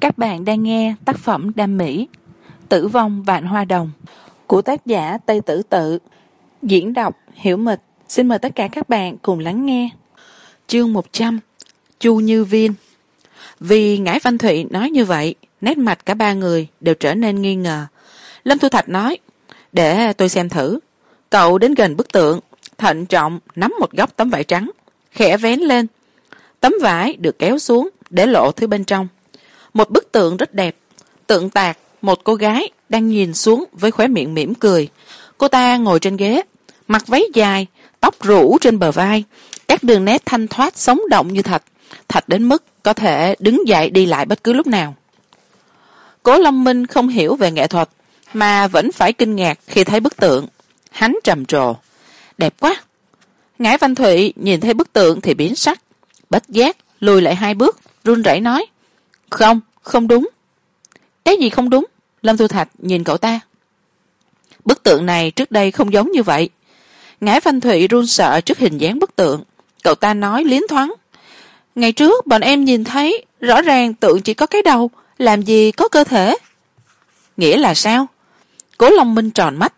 các bạn đang nghe tác phẩm đam mỹ, tử vong vạn hoa đồng, của tác giả tây tử tự. Diễn đọc hiểu mịch. Xin mời tất cả các bạn cùng lắng nghe. Chương một trăm, chu như viên. Vì ngải văn thụy nói như vậy, nét mặt cả ba người đều trở nên nghi ngờ. Lâm thu thạch nói, để tôi xem thử. Cậu đến gần bức tượng, thận trọng nắm một góc tấm vải trắng, khẽ vén lên. Tấm vải được kéo xuống để lộ thứ bên trong một bức tượng rất đẹp. Tượng tạc, một cô gái đang nhìn xuống với khóe miệng mỉm cười. Cô ta ngồi trên ghế, mặc váy dài, tóc rủ trên bờ vai. Các đường nét thanh thoát sống động như thật thật đến mức có thể đứng dậy đi lại bất cứ lúc nào. Cố long minh không hiểu về nghệ thuật, mà vẫn phải kinh ngạc khi thấy bức tượng. Hắn trầm trồ. Đẹp quá. Ngải văn thụy nhìn thấy bức tượng thì biến sắc, bất giác lùi lại hai bước, run rẩy nói, không không đúng. Cái gì không đúng? Lâm thu thạch nhìn cậu ta. Bức tượng này trước đây không giống như vậy. Ngải văn thụy run sợ trước hình dáng bức tượng. Cậu ta nói liến thoáng. Ngày trước bọn em nhìn thấy, rõ ràng tượng chỉ có cái đầu. Làm gì có cơ thể? Nghĩa là sao? Cố long minh tròn mắt.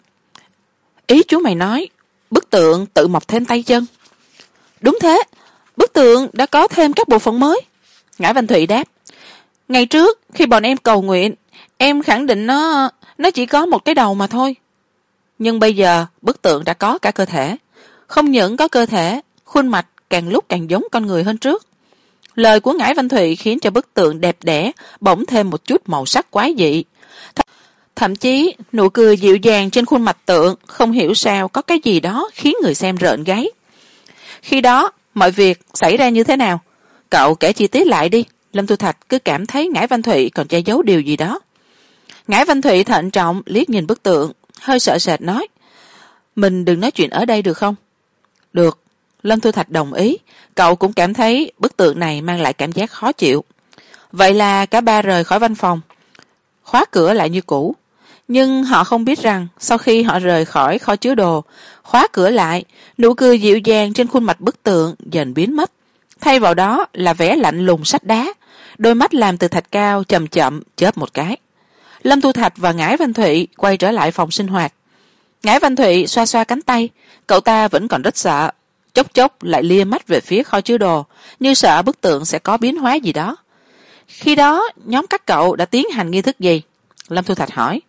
Ý chú mày nói, bức tượng tự mọc thêm tay chân. Đúng thế. Bức tượng đã có thêm các bộ phận mới. Ngã văn thụy đáp ngày trước, khi bọn em cầu nguyện, em khẳng định nó nó chỉ có một cái đầu mà thôi. Nhưng bây giờ, bức tượng đã có cả cơ thể. Không những có cơ thể, khuôn mặt càng lúc càng giống con người hơn trước. Lời của ngải văn thụy khiến cho bức tượng đẹp đẽ, bỗng thêm một chút màu sắc quái dị. Thậm chí, nụ cười dịu dàng trên khuôn mặt tượng không hiểu sao có cái gì đó khiến người xem rợn gáy. Khi đó, mọi việc xảy ra như thế nào? Cậu kể chi tiết lại đi lâm tu thạch cứ cảm thấy ngải văn thụy còn che giấu điều gì đó. Ngải văn thụy thận trọng liếc nhìn bức tượng, hơi sợ sệt nói, mình đừng nói chuyện ở đây được không? Được. Lâm thu thạch đồng ý. Cậu cũng cảm thấy bức tượng này mang lại cảm giác khó chịu. Vậy là cả ba rời khỏi văn phòng. Khóa cửa lại như cũ. Nhưng họ không biết rằng sau khi họ rời khỏi kho chứa đồ, khóa cửa lại, nụ cười dịu dàng trên khuôn mặt bức tượng dần biến mất thay vào đó là vẻ lạnh lùng sắt đá. Đôi mắt làm từ thạch cao, chậm chậm, chớp một cái. Lâm thu thạch và ngải văn thụy quay trở lại phòng sinh hoạt. Ngải văn thụy xoa xoa cánh tay. Cậu ta vẫn còn rất sợ. Chốc chốc lại lia mắt về phía kho chứa đồ, như sợ bức tượng sẽ có biến hóa gì đó. Khi đó, nhóm các cậu đã tiến hành nghi thức gì? Lâm thu thạch hỏi.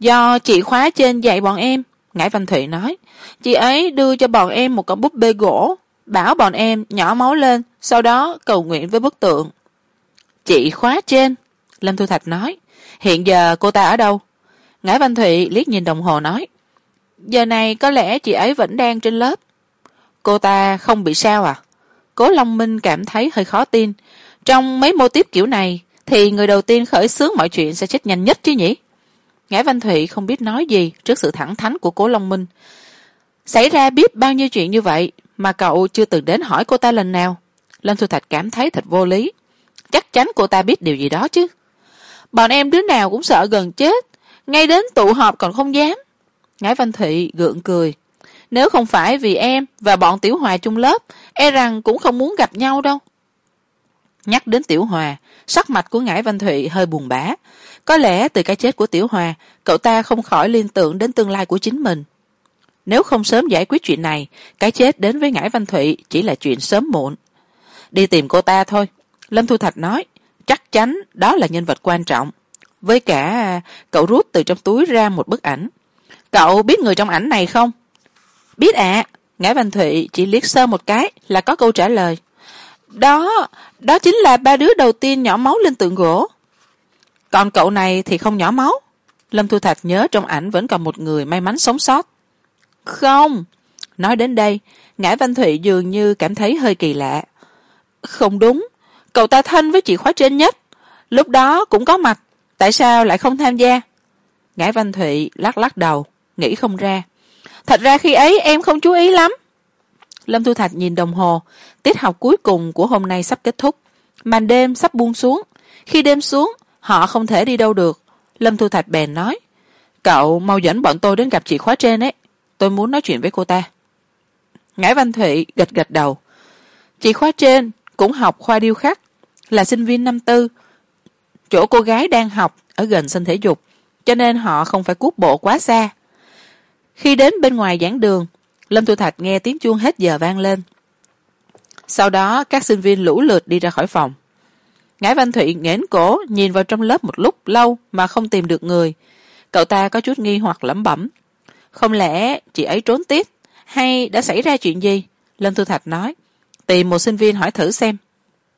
Do chị khóa trên dạy bọn em, ngải văn thụy nói. Chị ấy đưa cho bọn em một con búp bê gỗ bảo bọn em nhỏ máu lên, sau đó cầu nguyện với bức tượng. Chị khóa trên, lâm thu thạch nói. Hiện giờ cô ta ở đâu? Ngải văn thụy liếc nhìn đồng hồ nói. Giờ này có lẽ chị ấy vẫn đang trên lớp. Cô ta không bị sao à? Cố long minh cảm thấy hơi khó tin. Trong mấy mô tiếp kiểu này, thì người đầu tiên khởi xướng mọi chuyện sẽ chết nhanh nhất chứ nhỉ? Ngải văn thụy không biết nói gì trước sự thẳng thắn của cố long minh xảy ra biết bao nhiêu chuyện như vậy mà cậu chưa từng đến hỏi cô ta lần nào? Lâm thu thạch cảm thấy thật vô lý. Chắc chắn cô ta biết điều gì đó chứ. Bọn em đứa nào cũng sợ gần chết. Ngay đến tụ họp còn không dám. Ngải văn thụy gượng cười. Nếu không phải vì em và bọn tiểu hòa chung lớp e rằng cũng không muốn gặp nhau đâu. Nhắc đến tiểu hòa, sắc mặt của ngải văn thụy hơi buồn bã. Có lẽ từ cái chết của tiểu hòa, cậu ta không khỏi liên tưởng đến tương lai của chính mình nếu không sớm giải quyết chuyện này, cái chết đến với ngải văn thụy chỉ là chuyện sớm muộn. Đi tìm cô ta thôi. Lâm thu thạch nói, chắc chắn đó là nhân vật quan trọng. Với cả, cậu rút từ trong túi ra một bức ảnh. Cậu biết người trong ảnh này không? Biết ạ. À. ngải văn thụy chỉ liếc sơ một cái là có câu trả lời. Đó đó chính là ba đứa đầu tiên nhỏ máu lên tượng gỗ. Còn cậu này thì không nhỏ máu. Lâm thu thạch nhớ trong ảnh vẫn còn một người may mắn sống sót không. Nói đến đây, ngải văn thụy dường như cảm thấy hơi kỳ lạ. Không đúng. Cậu ta thân với chị khóa trên nhất. Lúc đó cũng có mặt. Tại sao lại không tham gia? Ngải văn thụy lắc lắc đầu, nghĩ không ra. Thật ra khi ấy em không chú ý lắm. Lâm thu thạch nhìn đồng hồ. Tiết học cuối cùng của hôm nay sắp kết thúc. Màn đêm sắp buông xuống. Khi đêm xuống, họ không thể đi đâu được. Lâm thu thạch bèn nói, cậu mau dẫn bọn tôi đến gặp chị khóa trên ấy tôi muốn nói chuyện với cô ta. Ngãi văn thụy gật gật đầu. Chị khóa trên cũng học khoa điêu khắc, là sinh viên năm tư. Chỗ cô gái đang học ở gần sân thể dục, cho nên họ không phải cút bộ quá xa. Khi đến bên ngoài giảng đường, lâm thu thạch nghe tiếng chuông hết giờ vang lên. Sau đó, các sinh viên lũ lượt đi ra khỏi phòng. Ngãi văn thụy nghển cổ nhìn vào trong lớp một lúc lâu mà không tìm được người. Cậu ta có chút nghi hoặc lẩm bẩm không lẽ chị ấy trốn tiết hay đã xảy ra chuyện gì? Lâm thu thạch nói. Tìm một sinh viên hỏi thử xem.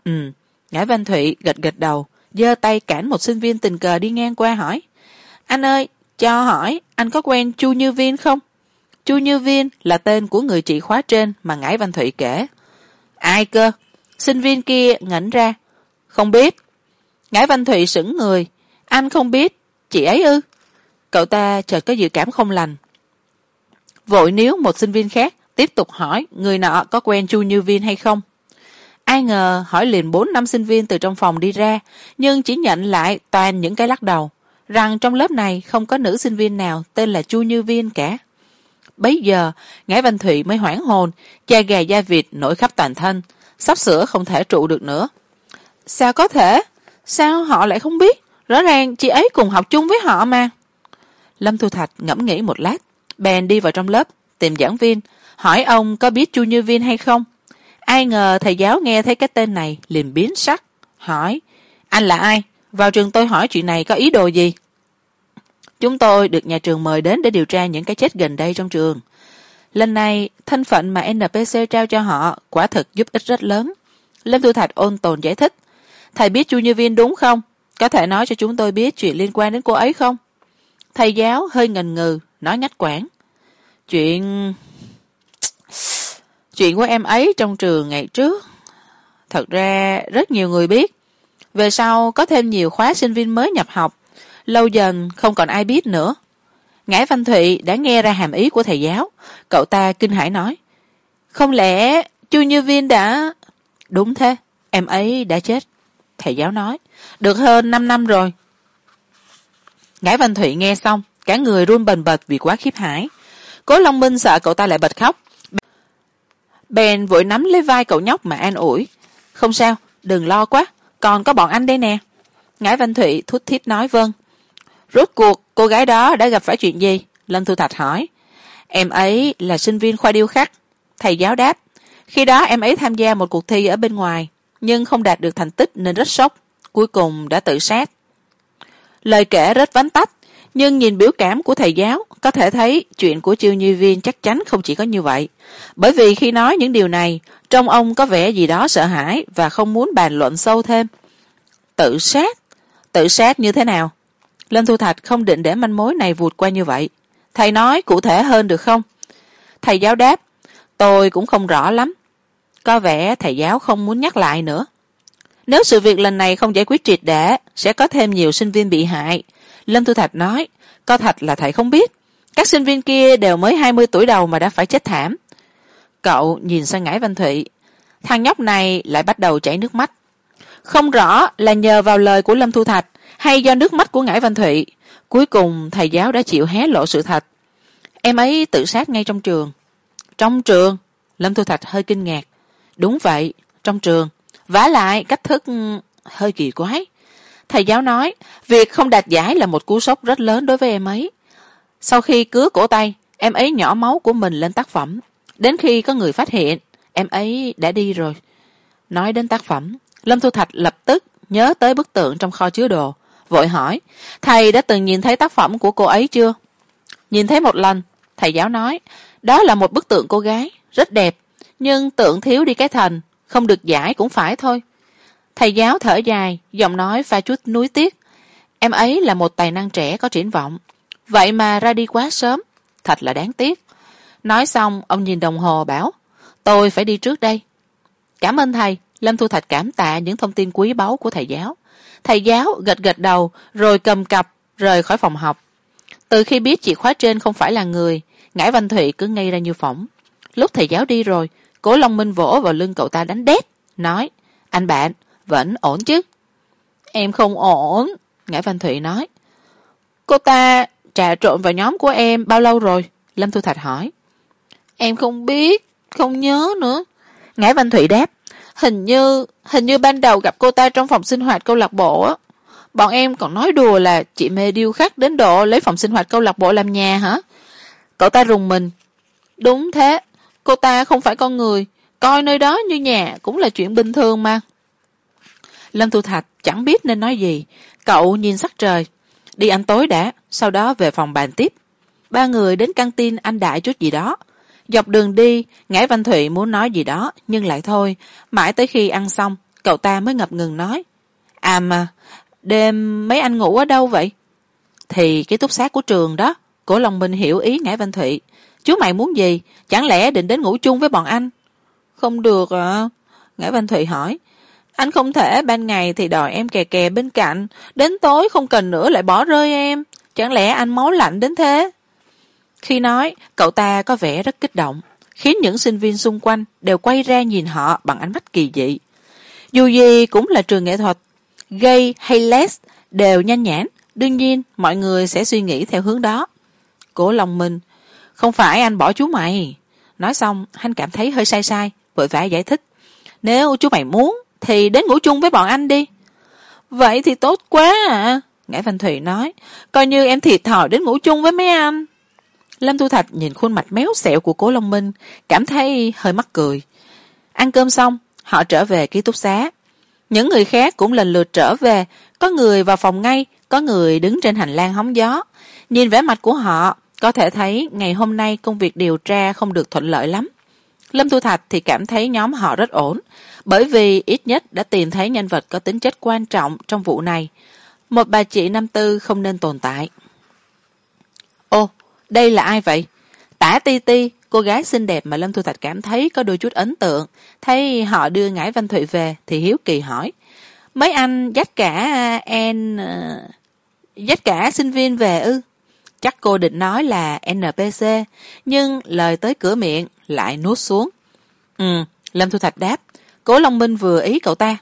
Ừ ngải văn thụy gật gật đầu, giơ tay cản một sinh viên tình cờ đi ngang qua hỏi. Anh ơi, cho hỏi, anh có quen chu như viên không? Chu như viên là tên của người chị khóa trên mà ngải văn thụy kể. Ai cơ? Sinh viên kia ngẩn ra. Không biết. Ngải văn thụy sững người. Anh không biết. Chị ấy ư? Cậu ta chợt có dự cảm không lành vội nếu một sinh viên khác, tiếp tục hỏi, người nọ có quen chu như viên hay không? Ai ngờ, hỏi liền bốn năm sinh viên từ trong phòng đi ra, nhưng chỉ nhận lại toàn những cái lắc đầu, rằng trong lớp này không có nữ sinh viên nào tên là chu như viên cả. Bấy giờ, ngải văn thụy mới hoảng hồn da gà da vịt nổi khắp toàn thân, sắp sửa không thể trụ được nữa. Sao có thể? Sao họ lại không biết? Rõ ràng chị ấy cùng học chung với họ mà. Lâm thu thạch ngẫm nghĩ một lát bèn đi vào trong lớp, tìm giảng viên, hỏi ông có biết chu như viên hay không. Ai ngờ thầy giáo nghe thấy cái tên này, liền biến sắc, hỏi, anh là ai? Vào trường tôi hỏi chuyện này có ý đồ gì? Chúng tôi được nhà trường mời đến để điều tra những cái chết gần đây trong trường. Lần này, thân phận mà npc trao cho họ quả thực giúp ích rất lớn. Lâm thu thạch ôn tồn giải thích, thầy biết chu như viên đúng không? Có thể nói cho chúng tôi biết chuyện liên quan đến cô ấy không? Thầy giáo hơi ngần ngừ nói ngách quãng. Chuyện chuyện của em ấy trong trường ngày trước, thật ra rất nhiều người biết. Về sau có thêm nhiều khóa sinh viên mới nhập học, lâu dần không còn ai biết nữa. Ngải văn thụy đã nghe ra hàm ý của thầy giáo. Cậu ta kinh hãi nói, không lẽ chu như viên đã đúng thế, em ấy đã chết, thầy giáo nói. Được hơn năm năm rồi. Ngải văn thụy nghe xong cả người run bần bật vì quá khiếp hãi. Cố long minh sợ cậu ta lại bật khóc. Bèn vội nắm lấy vai cậu nhóc mà an ủi. Không sao, đừng lo quá, còn có bọn anh đây nè. Ngãi văn thụy thút thít nói vâng. Rốt cuộc, cô gái đó đã gặp phải chuyện gì? Lâm thu thạch hỏi. Em ấy là sinh viên khoa điêu khắc. Thầy giáo đáp, khi đó em ấy tham gia một cuộc thi ở bên ngoài, nhưng không đạt được thành tích nên rất sốc, cuối cùng đã tự sát. Lời kể rất vánh tách nhưng nhìn biểu cảm của thầy giáo, có thể thấy chuyện của chiêu như viên chắc chắn không chỉ có như vậy. Bởi vì khi nói những điều này, trong ông có vẻ gì đó sợ hãi và không muốn bàn luận sâu thêm. Tự sát? Tự sát như thế nào? Lâm thu thạch không định để manh mối này vụt qua như vậy. Thầy nói cụ thể hơn được không? Thầy giáo đáp, tôi cũng không rõ lắm. Có vẻ thầy giáo không muốn nhắc lại nữa. Nếu sự việc lần này không giải quyết triệt để, sẽ có thêm nhiều sinh viên bị hại lâm thu thạch nói Co Thạch là thầy không biết, các sinh viên kia đều mới hai mươi tuổi đầu mà đã phải chết thảm. Cậu nhìn sang ngải văn thụy thằng nhóc này lại bắt đầu chảy nước mắt. Không rõ là nhờ vào lời của lâm thu thạch hay do nước mắt của ngải văn thụy cuối cùng thầy giáo đã chịu hé lộ sự thật. Em ấy tự sát ngay trong trường. Trong trường? Lâm thu thạch hơi kinh ngạc. Đúng vậy, trong trường. Vả lại cách thức ừ, hơi kỳ quái thầy giáo nói, việc không đạt giải là một cú sốc rất lớn đối với em ấy. Sau khi cứa cổ tay, em ấy nhỏ máu của mình lên tác phẩm. Đến khi có người phát hiện, em ấy đã đi rồi. Nói đến tác phẩm, lâm thu thạch lập tức nhớ tới bức tượng trong kho chứa đồ, vội hỏi, thầy đã từng nhìn thấy tác phẩm của cô ấy chưa? Nhìn thấy một lần, thầy giáo nói, đó là một bức tượng cô gái, rất đẹp, nhưng tượng thiếu đi cái thần không được giải cũng phải thôi thầy giáo thở dài, giọng nói pha chút nuối tiếc. Em ấy là một tài năng trẻ có triển vọng. Vậy mà ra đi quá sớm, thật là đáng tiếc. Nói xong, ông nhìn đồng hồ bảo, tôi phải đi trước đây. Cảm ơn thầy. Lâm thu thạch cảm tạ những thông tin quý báu của thầy giáo. Thầy giáo gật gật đầu, rồi cầm cặp, rời khỏi phòng học. Từ khi biết chìa khóa trên không phải là người, ngải văn thụy cứ ngây ra như phỏng. Lúc thầy giáo đi rồi, cố long minh vỗ vào lưng cậu ta đánh đét, nói, anh bạn vẫn ổn chứ? Em không ổn ngải văn thụy nói. Cô ta trà trộn vào nhóm của em bao lâu rồi? Lâm thu thạch hỏi. Em không biết, không nhớ nữa. Ngải văn thụy đáp. Hình như hình như ban đầu gặp cô ta trong phòng sinh hoạt câu lạc bộ á. Bọn em còn nói đùa là chị mê điêu khắc đến độ lấy phòng sinh hoạt câu lạc bộ làm nhà hả? Cậu ta rùng mình. Đúng thế, cô ta không phải con người. Coi nơi đó như nhà cũng là chuyện bình thường mà lâm thu thạch chẳng biết nên nói gì. Cậu nhìn sắc trời. Đi ăn tối đã, sau đó về phòng bàn tiếp. Ba người đến căng tin ăn đại chút gì đó. Dọc đường đi, ngải văn thụy muốn nói gì đó, nhưng lại thôi. Mãi tới khi ăn xong, cậu ta mới ngập ngừng nói. À mà, đêm mấy anh ngủ ở đâu vậy? Thì cái túc xá của trường đó cổ lòng mình hiểu ý ngải văn thụy. Chú mày muốn gì? Chẳng lẽ định đến ngủ chung với bọn anh? Không được à ngải văn thụy hỏi anh không thể, ban ngày thì đòi em kè kè bên cạnh. Đến tối không cần nữa, lại bỏ rơi em. Chẳng lẽ anh máu lạnh đến thế? Khi nói, cậu ta có vẻ rất kích động, khiến những sinh viên xung quanh đều quay ra nhìn họ bằng ánh mắt kỳ dị. Dù gì cũng là trường nghệ thuật, gay hay les đều nhanh nhãn. Đương nhiên, mọi người sẽ suy nghĩ theo hướng đó. Cố lòng mình không phải anh bỏ chú mày. Nói xong anh cảm thấy hơi sai sai, vội vã giải thích. Nếu chú mày muốn thì đến ngủ chung với bọn anh đi. Vậy thì tốt quá à. Ngải văn thủy nói, coi như em thiệt thòi đến ngủ chung với mấy anh. Lâm thu thạch nhìn khuôn mặt méo xẹo của cố long minh, cảm thấy hơi mắc cười. Ăn cơm xong, họ trở về ký túc xá. Những người khác cũng lần lượt trở về, có người vào phòng ngay, có người đứng trên hành lang hóng gió. Nhìn vẻ mặt của họ, có thể thấy ngày hôm nay công việc điều tra không được thuận lợi lắm lâm thu thạch thì cảm thấy nhóm họ rất ổn, bởi vì ít nhất đã tìm thấy nhân vật có tính chất quan trọng trong vụ này. Một bà chị năm tư không nên tồn tại. Ô, đây là ai vậy? Tả ti ti, cô gái xinh đẹp mà lâm thu thạch cảm thấy có đôi chút ấn tượng, thấy họ đưa ngải văn thụy về thì hiếu kỳ hỏi. Mấy anh dắt cả en ờ, dắt cả sinh viên về ư? Chắc cô định nói là npc nhưng lời tới cửa miệng lại nuốt xuống. Ừ lâm thu thạch đáp, cố long minh vừa ý cậu ta.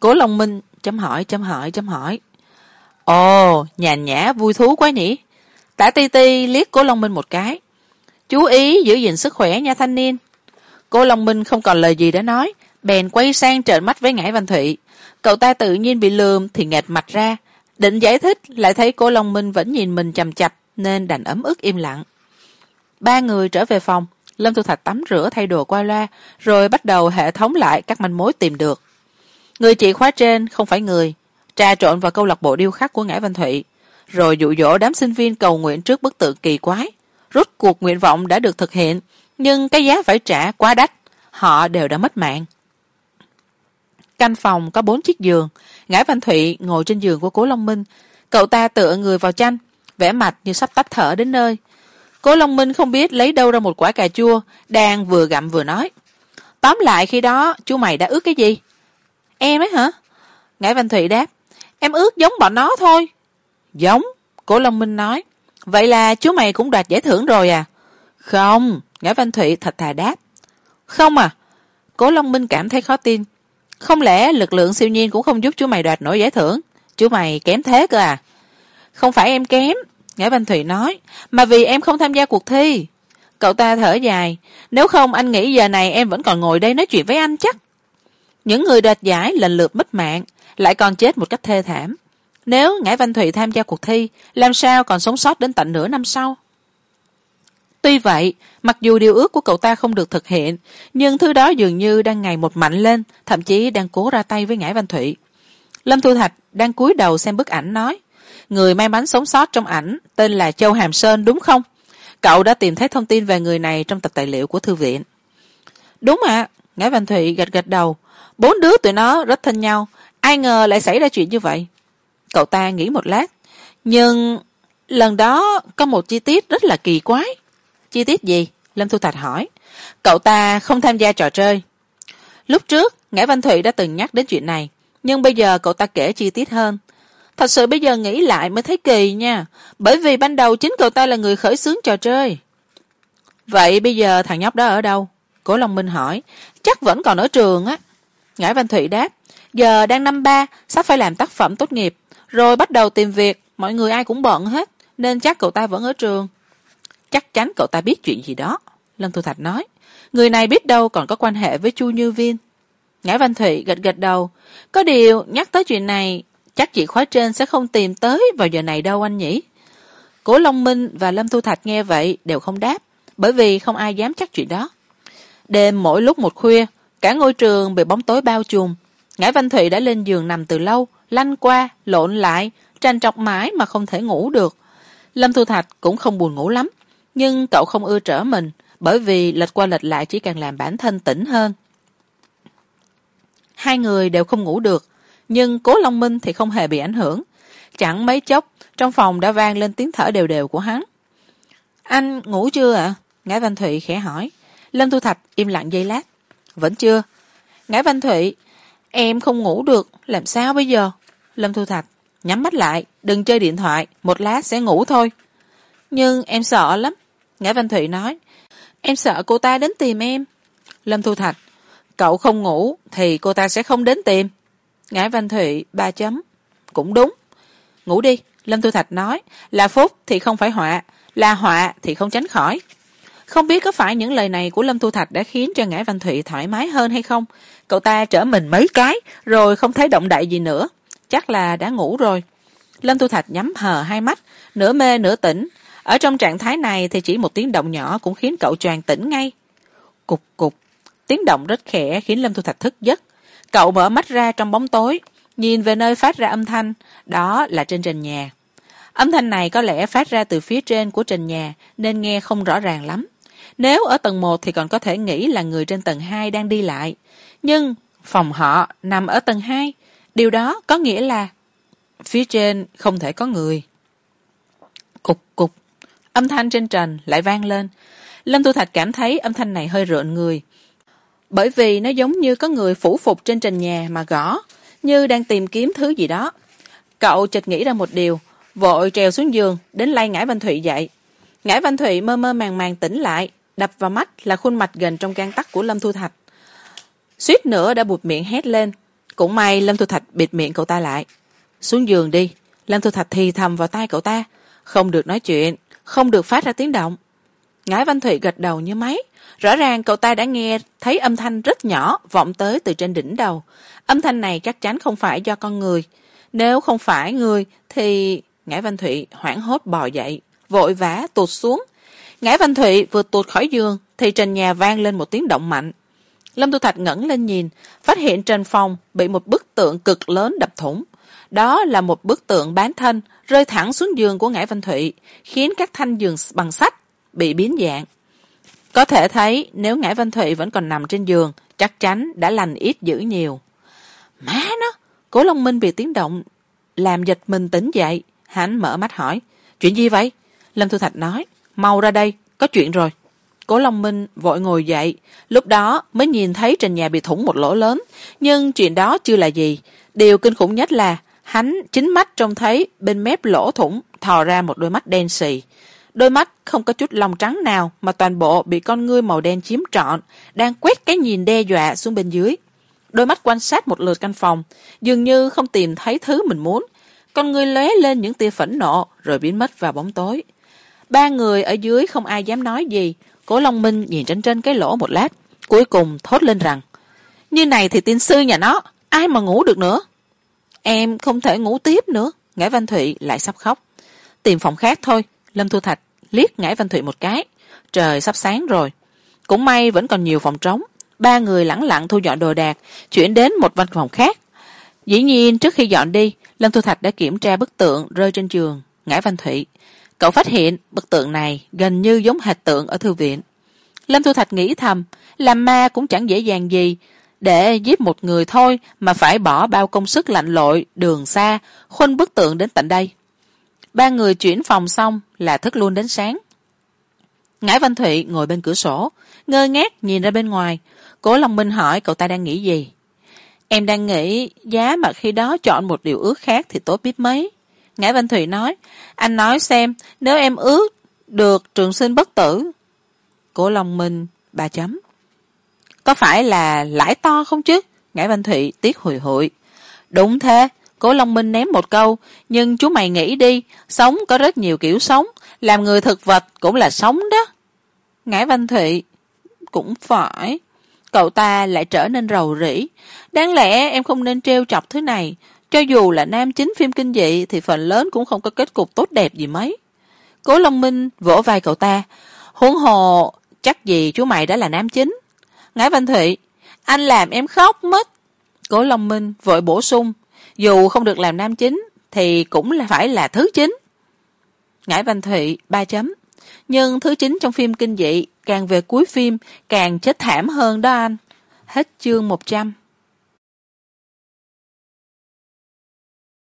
Cố long minh chấm hỏi chấm hỏi chấm hỏi. Ồ nhàn nhã vui thú quá nhỉ. Tả ti ti liếc cố long minh một cái. Chú ý giữ gìn sức khỏe nha thanh niên. Cố long minh không còn lời gì để nói, bèn quay sang trợn mắt với ngải văn thụy. Cậu ta tự nhiên bị lườm thì nghẹt mặt ra, định giải thích, lại thấy cố long minh vẫn nhìn mình chằm chặp nên đành ấm ức im lặng. Ba người trở về phòng lâm thu thạch tắm rửa thay đồ qua loa, rồi bắt đầu hệ thống lại các manh mối tìm được. Người chị khóa trên không phải người, trà trộn vào câu lạc bộ điêu khắc của ngải văn thụy, rồi dụ dỗ đám sinh viên cầu nguyện trước bức tượng kỳ quái. Rút cuộc nguyện vọng đã được thực hiện, nhưng cái giá phải trả quá đắt, họ đều đã mất mạng. Căn phòng có bốn chiếc giường, ngải văn thụy ngồi trên giường của cố long minh. Cậu ta tựa người vào chanh, vẻ mặt như sắp tắt thở đến nơi cố long minh không biết lấy đâu ra một quả cà chua. Đang vừa gặm vừa nói. Tóm lại khi đó, chú mày đã ước cái gì? Em ấy hả? Ngải văn thụy đáp. Em ước giống bọn nó thôi. Giống, cố long minh nói. Vậy là chú mày cũng đoạt giải thưởng rồi à? Không, ngải văn thụy thật thà đáp. Không à. Cố long minh cảm thấy khó tin. Không lẽ lực lượng siêu nhiên cũng không giúp chú mày đoạt nổi giải thưởng? Chú mày kém thế cơ à? Không phải em kém ngải văn thụy nói, mà vì em không tham gia cuộc thi. Cậu ta thở dài, nếu không, anh nghĩ giờ này em vẫn còn ngồi đây nói chuyện với anh chắc. Những người đoạt giải lần lượt mất mạng, lại còn chết một cách thê thảm. Nếu ngải văn thụy tham gia cuộc thi, làm sao còn sống sót đến tận nửa năm sau? Tuy vậy, mặc dù điều ước của cậu ta không được thực hiện, nhưng thứ đó dường như đang ngày một mạnh lên, thậm chí đang cố ra tay với ngải văn thụy. Lâm thu thạch đang cúi đầu xem bức ảnh nói người may mắn sống sót trong ảnh tên là châu hàm sơn đúng không? Cậu đã tìm thấy thông tin về người này trong tập tài liệu của thư viện. Đúng ạ à, văn thụy gật gật đầu. Bốn đứa tụi nó rất thân nhau. Ai ngờ lại xảy ra chuyện như vậy? Cậu ta nghĩ một lát. Nhưng lần đó có một chi tiết rất là kỳ quái. Chi tiết gì? Lâm thu thạch hỏi. Cậu ta không tham gia trò chơi. Lúc trước ngã văn thụy đã từng nhắc đến chuyện này. Nhưng bây giờ cậu ta kể chi tiết hơn thật sự bây giờ nghĩ lại mới thấy kỳ nha. Bởi vì ban đầu chính cậu ta là người khởi xướng trò chơi. Vậy bây giờ thằng nhóc đó ở đâu? Cố long minh hỏi. Chắc vẫn còn ở trường á. Ngải văn thụy đáp. Giờ đang năm ba, sắp phải làm tác phẩm tốt nghiệp. Rồi bắt đầu tìm việc. Mọi người ai cũng bận hết. Nên chắc cậu ta vẫn ở trường. Chắc chắn cậu ta biết chuyện gì đó. Lâm thu thạch nói. Người này biết đâu còn có quan hệ với chu như viên. Ngải văn thụy gật gật đầu. Có điều nhắc tới chuyện này chắc chị khóa trên sẽ không tìm tới vào giờ này đâu anh nhỉ. Cố long minh và lâm thu thạch nghe vậy đều không đáp, bởi vì không ai dám chắc chuyện đó. Đêm mỗi lúc một khuya, cả ngôi trường bị bóng tối bao trùm. Ngải văn thụy đã lên giường nằm từ lâu lanh qua, lộn lại tranh trọc mãi mà không thể ngủ được. Lâm thu thạch cũng không buồn ngủ lắm, nhưng cậu không ưa trở mình, bởi vì lệch qua lệch lại chỉ càng làm bản thân tỉnh hơn. Hai người đều không ngủ được nhưng cố long minh thì không hề bị ảnh hưởng. Chẳng mấy chốc, trong phòng đã vang lên tiếng thở đều đều của hắn. Anh ngủ chưa ạ? À? ngải văn thụy khẽ hỏi. Lâm thu thạch im lặng giây lát. Vẫn chưa. Ngải văn thụy, em không ngủ được, làm sao bây giờ? Lâm thu thạch, nhắm mắt lại, đừng chơi điện thoại, một lát sẽ ngủ thôi. Nhưng em sợ lắm, ngải văn thụy nói. Em sợ cô ta đến tìm em. Lâm thu thạch, cậu không ngủ thì cô ta sẽ không đến tìm ngải văn thụy, ba chấm. Cũng đúng. Ngủ đi, lâm thu thạch nói. Là phúc thì không phải họa, là họa thì không tránh khỏi. Không biết có phải những lời này của lâm thu thạch đã khiến cho ngải văn thụy thoải mái hơn hay không? Cậu ta trở mình mấy cái, rồi không thấy động đậy gì nữa. Chắc là đã ngủ rồi. Lâm thu thạch nhắm hờ hai mắt, nửa mê nửa tỉnh. Ở trong trạng thái này thì chỉ một tiếng động nhỏ cũng khiến cậu choàng tỉnh ngay. Cục cục. Tiếng động rất khẽ khiến lâm thu thạch thức giấc cậu mở mắt ra trong bóng tối, nhìn về nơi phát ra âm thanh, đó là trên trần nhà. Âm thanh này có lẽ phát ra từ phía trên của trần nhà, nên nghe không rõ ràng lắm. Nếu ở tầng một thì còn có thể nghĩ là người trên tầng hai đang đi lại. Nhưng phòng họ nằm ở tầng hai, điều đó có nghĩa là phía trên không thể có người. Cục cục. Âm thanh trên trần lại vang lên. Lâm tu thạch cảm thấy âm thanh này hơi rợn người bởi vì nó giống như có người phủ phục trên trần nhà mà gõ, như đang tìm kiếm thứ gì đó. Cậu chợt nghĩ ra một điều, vội trèo xuống giường, đến lay ngải văn thụy dậy. Ngải văn thụy mơ mơ màng màng tỉnh lại, đập vào mắt là khuôn mặt gần trong gan tắc của lâm thu thạch. Suýt nữa đã buột miệng hét lên, cũng may lâm thu thạch bịt miệng cậu ta lại. Xuống giường đi, lâm thu thạch thì thầm vào tai cậu ta, không được nói chuyện, không được phát ra tiếng động ngải văn thụy gật đầu như máy. Rõ ràng cậu ta đã nghe thấy âm thanh rất nhỏ vọng tới từ trên đỉnh đầu. Âm thanh này chắc chắn không phải do con người. Nếu không phải người, thì ngải văn thụy hoảng hốt bò dậy, vội vã tụt xuống. Ngải văn thụy vừa tụt khỏi giường, thì trần nhà vang lên một tiếng động mạnh. Lâm tu thạch ngẩng lên nhìn, phát hiện trần phòng bị một bức tượng cực lớn đập thủng. Đó là một bức tượng bán thân, rơi thẳng xuống giường của ngải văn thụy, khiến các thanh giường bằng sắt bị biến dạng. Có thể thấy, nếu ngải văn thụy vẫn còn nằm trên giường, chắc chắn đã lành ít dữ nhiều. Má nó, cố long minh bị tiếng động, làm giật mình tỉnh dậy. Hắn mở mắt hỏi, chuyện gì vậy? Lâm thu thạch nói, mau ra đây, có chuyện rồi. Cố long minh vội ngồi dậy, lúc đó mới nhìn thấy trên nhà bị thủng một lỗ lớn, nhưng chuyện đó chưa là gì. Điều kinh khủng nhất là, hắn chính mắt trông thấy bên mép lỗ thủng thò ra một đôi mắt đen sì đôi mắt không có chút lòng trắng nào mà toàn bộ bị con ngươi màu đen chiếm trọn, đang quét cái nhìn đe dọa xuống bên dưới. Đôi mắt quan sát một lượt căn phòng, dường như không tìm thấy thứ mình muốn. Con ngươi lóe lên những tia phẫn nộ, rồi biến mất vào bóng tối. Ba người ở dưới không ai dám nói gì. Cố long minh nhìn trên trên cái lỗ một lát, cuối cùng thốt lên rằng, như này thì tiên sư nhà nó, ai mà ngủ được nữa? Em không thể ngủ tiếp nữa, ngải văn thụy lại sắp khóc. Tìm phòng khác thôi lâm thu thạch liếc ngải văn thụy một cái. Trời sắp sáng rồi. Cũng may vẫn còn nhiều phòng trống. Ba người lẳng lặng thu dọn đồ đạc, chuyển đến một văn phòng khác. Dĩ nhiên, trước khi dọn đi, lâm thu thạch đã kiểm tra bức tượng rơi trên giường, ngải văn thụy. Cậu phát hiện bức tượng này gần như giống hệt tượng ở thư viện. Lâm thu thạch nghĩ thầm, làm ma cũng chẳng dễ dàng gì. Để giết một người thôi mà phải bỏ bao công sức lạnh lội, đường xa, khuân bức tượng đến tận đây ba người chuyển phòng xong là thức luôn đến sáng. Ngải văn thụy ngồi bên cửa sổ, ngơ ngác nhìn ra bên ngoài. Cố long minh hỏi, cậu ta đang nghĩ gì? Em đang nghĩ giá mà khi đó chọn một điều ước khác thì tốt biết mấy. Ngải văn thụy nói, anh nói xem, nếu em ước được trường sinh bất tử. Cố long minh ba chấm. Có phải là lãi to không chứ? Ngải văn thụy tiếc hùi hụi. Đúng thế cố long minh ném một câu, nhưng chú mày nghĩ đi, sống có rất nhiều kiểu sống, làm người thực vật cũng là sống đó. Ngải văn thụy cũng phải, cậu ta lại trở nên rầu rĩ. Đáng lẽ em không nên trêu chọc thứ này, cho dù là nam chính phim kinh dị thì phần lớn cũng không có kết cục tốt đẹp gì mấy. Cố long minh vỗ vai cậu ta, huống hồ, chắc gì chú mày đã là nam chính. Ngải văn thụy anh làm em khóc mất. Cố long minh vội bổ sung dù không được làm nam chính, thì cũng là phải là thứ chính. Ngải văn thụy, ba chấm. Nhưng thứ chính trong phim kinh dị, càng về cuối phim, càng chết thảm hơn đó anh. Hết chương một trăm.